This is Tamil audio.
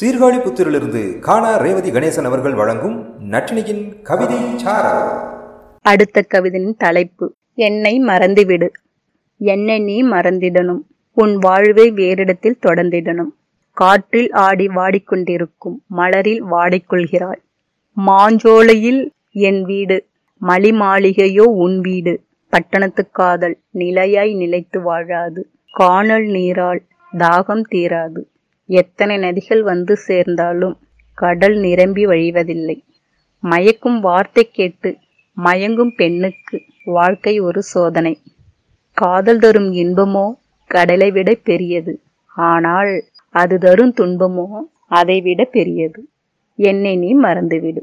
சீர்காழி புத்திரிலிருந்து காணா ரேவதி கணேசன் அவர்கள் வழங்கும் நட்டினியின் கவிதை அடுத்த கவிதையின் தலைப்பு என்னை மறந்துவிடு. என்னை நீ மறந்திடணும். உன் வாழ்வை வேறிடத்தில் தொடர்ந்திடணும். காற்றில் ஆடி வாடிக்கொண்டிருக்கும் மலரில் வாடிக்கொள்கிறாய். மாஞ்சோலையில் என் வீடு. மலி மாளிகையோ உன் வீடு. பட்டணத்து காதல் நிலையாய் நிலைத்து வாழாது. காணல் நீரால் தாகம் தீராது. எத்தனை நதிகள் வந்து சேர்ந்தாலும் கடல் நிரம்பி வழிவதில்லை. மயக்கும் வார்த்தை கேட்டு மயங்கும் பெண்ணுக்கு வாழ்க்கை ஒரு சோதனை. காதல் தரும் இன்பமோ கடலை விட பெரியது. ஆனால் அது தரும் துன்பமோ அதை விட பெரியது. என்னை நீ மறந்துவிடு.